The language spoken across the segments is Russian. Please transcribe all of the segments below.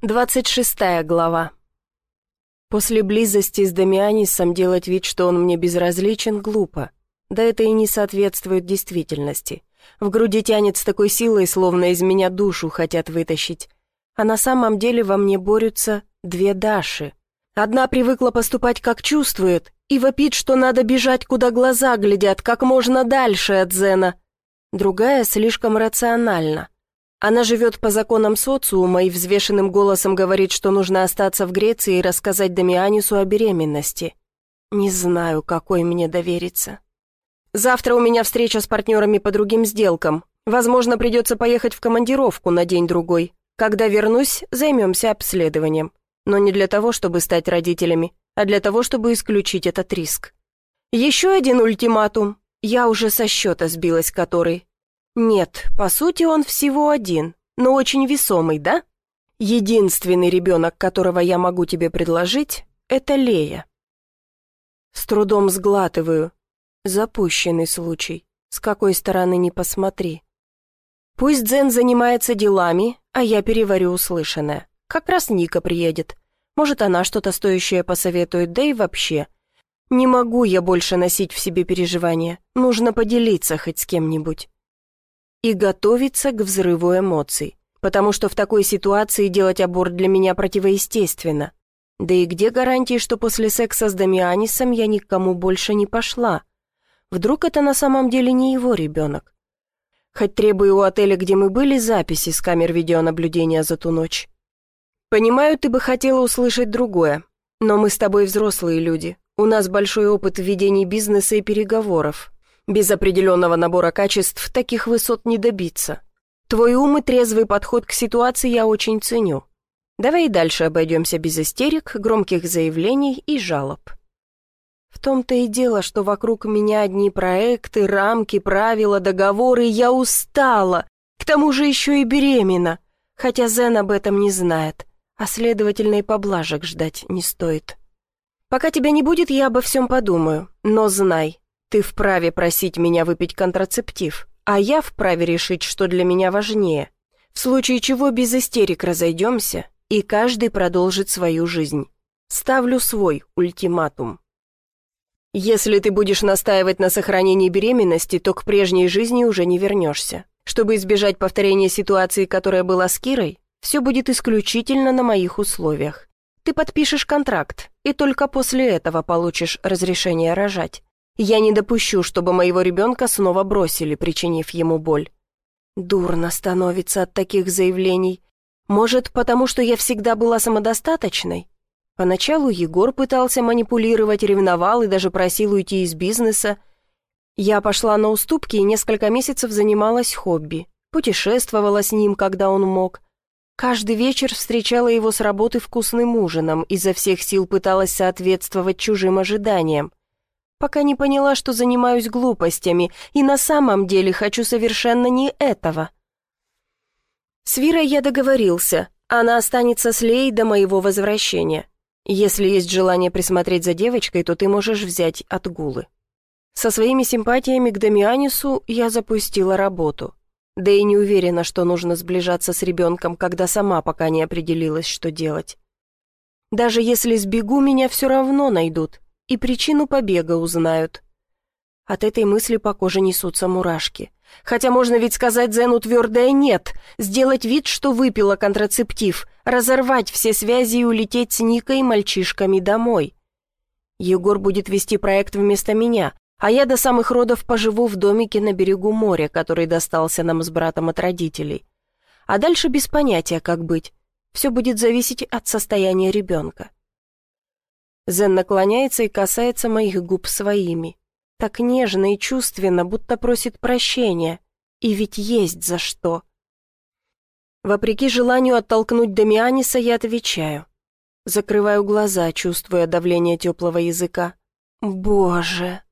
Двадцать шестая глава. После близости с Дамианисом делать вид, что он мне безразличен, глупо. Да это и не соответствует действительности. В груди тянет с такой силой, словно из меня душу хотят вытащить. А на самом деле во мне борются две Даши. Одна привыкла поступать как чувствует и вопит, что надо бежать, куда глаза глядят, как можно дальше от Зена. Другая слишком рациональна она живет по законам социума и взвешенным голосом говорит, что нужно остаться в Греции и рассказать Дамианису о беременности. Не знаю, какой мне довериться. Завтра у меня встреча с партнерами по другим сделкам. Возможно, придется поехать в командировку на день-другой. Когда вернусь, займемся обследованием. Но не для того, чтобы стать родителями, а для того, чтобы исключить этот риск. Еще один ультиматум. Я уже со счета сбилась, который. Нет, по сути он всего один, но очень весомый, да? Единственный ребенок, которого я могу тебе предложить, это Лея. С трудом сглатываю. Запущенный случай. С какой стороны не посмотри. Пусть Дзен занимается делами, а я переварю услышанное. Как раз Ника приедет. Может, она что-то стоящее посоветует, да и вообще. Не могу я больше носить в себе переживания. Нужно поделиться хоть с кем-нибудь и готовиться к взрыву эмоций, потому что в такой ситуации делать аборт для меня противоестественно. Да и где гарантии, что после секса с Дамианисом я никому больше не пошла? Вдруг это на самом деле не его ребенок? Хоть требую у отеля, где мы были, записи с камер видеонаблюдения за ту ночь. Понимаю, ты бы хотела услышать другое, но мы с тобой взрослые люди. У нас большой опыт в ведении бизнеса и переговоров, без определенного набора качеств таких высот не добиться. Твой ум и трезвый подход к ситуации я очень ценю. Давай и дальше обойдемся без истерик, громких заявлений и жалоб. В том-то и дело, что вокруг меня одни проекты, рамки, правила, договоры, я устала. К тому же еще и беременна. Хотя Зен об этом не знает, а следовательно и поблажек ждать не стоит. Пока тебя не будет, я обо всем подумаю, но знай, ты вправе просить меня выпить контрацептив, а я вправе решить, что для меня важнее. В случае чего без истерик разойдемся, и каждый продолжит свою жизнь. Ставлю свой ультиматум. Если ты будешь настаивать на сохранении беременности, то к прежней жизни уже не вернешься. Чтобы избежать повторения ситуации, которая была с Кирой, все будет исключительно на моих условиях. Ты подпишешь контракт, и только после этого получишь разрешение рожать. Я не допущу, чтобы моего ребенка снова бросили, причинив ему боль. Дурно становится от таких заявлений. Может, потому что я всегда была самодостаточной? Поначалу Егор пытался манипулировать, ревновал и даже просил уйти из бизнеса. Я пошла на уступки и несколько месяцев занималась хобби. Путешествовала с ним, когда он мог. Каждый вечер встречала его с работы вкусным ужином, изо всех сил пыталась соответствовать чужим ожиданиям пока не поняла, что занимаюсь глупостями, и на самом деле хочу совершенно не этого. С Вирой я договорился, она останется с Лей до моего возвращения. Если есть желание присмотреть за девочкой, то ты можешь взять отгулы. Со своими симпатиями к Дамианису я запустила работу. Да и не уверена, что нужно сближаться с ребенком, когда сама пока не определилась, что делать. Даже если сбегу, меня все равно найдут, и причину побега узнают. От этой мысли по коже несутся мурашки. Хотя можно ведь сказать Зену твердое «нет», сделать вид, что выпила контрацептив, разорвать все связи и улететь с Никой и мальчишками домой. Егор будет вести проект вместо меня, а я до самых родов поживу в домике на берегу моря, который достался нам с братом от родителей. А дальше без понятия, как быть. Все будет зависеть от состояния ребенка. Зен наклоняется и касается моих губ своими. Так нежно и чувственно, будто просит прощения. И ведь есть за что. Вопреки желанию оттолкнуть Дамианиса, я отвечаю. Закрываю глаза, чувствуя давление теплого языка. Боже.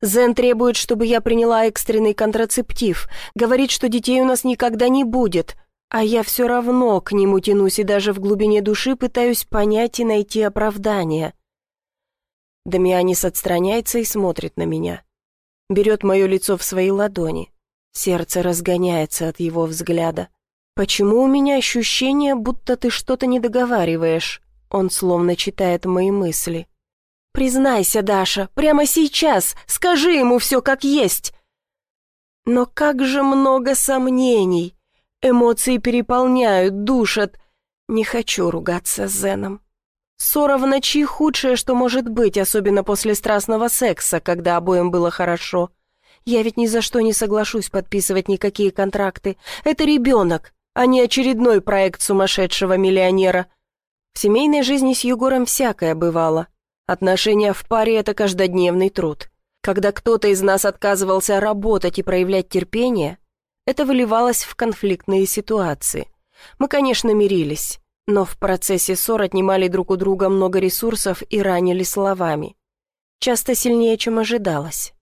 Зен требует, чтобы я приняла экстренный контрацептив. Говорит, что детей у нас никогда не будет. А я все равно к нему тянусь и даже в глубине души пытаюсь понять и найти оправдание. Дамианис отстраняется и смотрит на меня. Берет мое лицо в свои ладони. Сердце разгоняется от его взгляда. «Почему у меня ощущение, будто ты что-то не договариваешь?» Он словно читает мои мысли. «Признайся, Даша, прямо сейчас, скажи ему все как есть!» Но как же много сомнений! Эмоции переполняют, душат. Не хочу ругаться с Зеном. Ссора в ночи — худшее, что может быть, особенно после страстного секса, когда обоим было хорошо. Я ведь ни за что не соглашусь подписывать никакие контракты. Это ребенок, а не очередной проект сумасшедшего миллионера. В семейной жизни с Егором всякое бывало. Отношения в паре — это каждодневный труд. Когда кто-то из нас отказывался работать и проявлять терпение, это выливалось в конфликтные ситуации. Мы, конечно, мирились, но в процессе ссор отнимали друг у друга много ресурсов и ранили словами. Часто сильнее, чем ожидалось.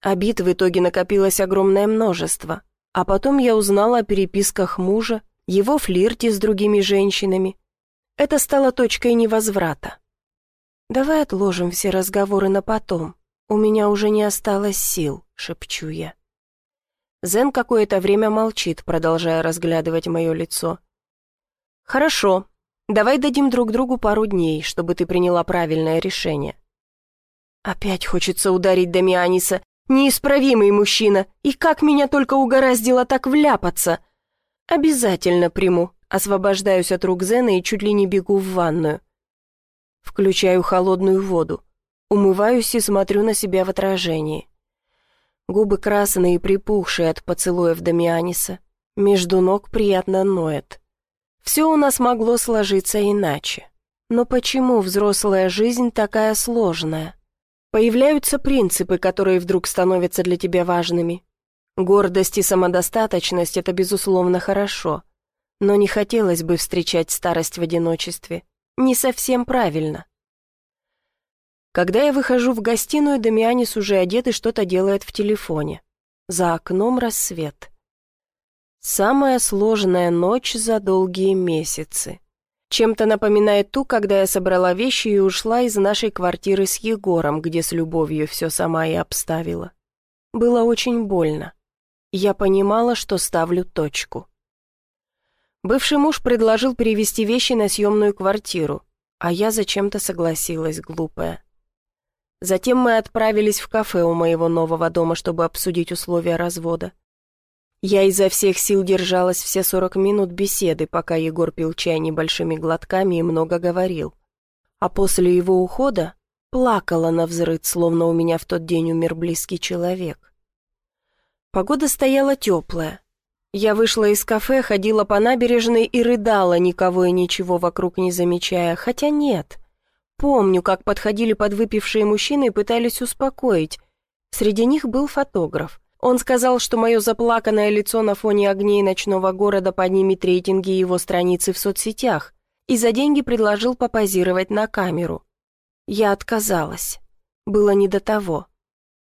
Обид в итоге накопилось огромное множество, а потом я узнала о переписках мужа, его флирте с другими женщинами. Это стало точкой невозврата. «Давай отложим все разговоры на потом. У меня уже не осталось сил», — шепчу я. Зен какое-то время молчит, продолжая разглядывать мое лицо. «Хорошо. Давай дадим друг другу пару дней, чтобы ты приняла правильное решение». Опять хочется ударить Дамианиса. Неисправимый мужчина. И как меня только угораздило так вляпаться. Обязательно приму. Освобождаюсь от рук Зена и чуть ли не бегу в ванную. Включаю холодную воду. Умываюсь и смотрю на себя в отражении. Губы красные и припухшие от поцелуев Дамианиса. Между ног приятно ноет. Все у нас могло сложиться иначе. Но почему взрослая жизнь такая сложная? Появляются принципы, которые вдруг становятся для тебя важными. Гордость и самодостаточность – это, безусловно, хорошо. Но не хотелось бы встречать старость в одиночестве. Не совсем правильно. Когда я выхожу в гостиную, Дамианис уже одет и что-то делает в телефоне. За окном рассвет. Самая сложная ночь за долгие месяцы. Чем-то напоминает ту, когда я собрала вещи и ушла из нашей квартиры с Егором, где с любовью все сама и обставила. Было очень больно. Я понимала, что ставлю точку. Бывший муж предложил перевести вещи на съемную квартиру, а я зачем-то согласилась, глупая. Затем мы отправились в кафе у моего нового дома, чтобы обсудить условия развода. Я изо всех сил держалась все сорок минут беседы, пока Егор пил чай небольшими глотками и много говорил. А после его ухода плакала на взрыд, словно у меня в тот день умер близкий человек. Погода стояла теплая. Я вышла из кафе, ходила по набережной и рыдала, никого и ничего вокруг не замечая, хотя нет. Помню, как подходили подвыпившие мужчины и пытались успокоить. Среди них был фотограф. Он сказал, что мое заплаканное лицо на фоне огней ночного города поднимет рейтинги его страницы в соцсетях, и за деньги предложил попозировать на камеру. Я отказалась. Было не до того.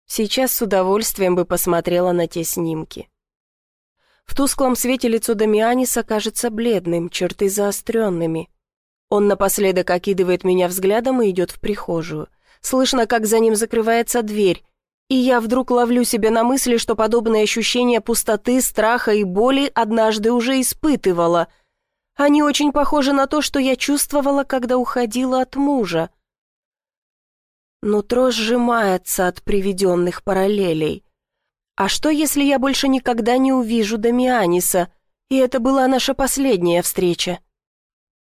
Сейчас с удовольствием бы посмотрела на те снимки. В тусклом свете лицо Дамианиса кажется бледным, черты заостренными. Он напоследок окидывает меня взглядом и идет в прихожую. Слышно, как за ним закрывается дверь, и я вдруг ловлю себя на мысли, что подобные ощущения пустоты, страха и боли однажды уже испытывала. Они очень похожи на то, что я чувствовала, когда уходила от мужа. Нутро сжимается от приведенных параллелей. А что, если я больше никогда не увижу Дамианиса, и это была наша последняя встреча?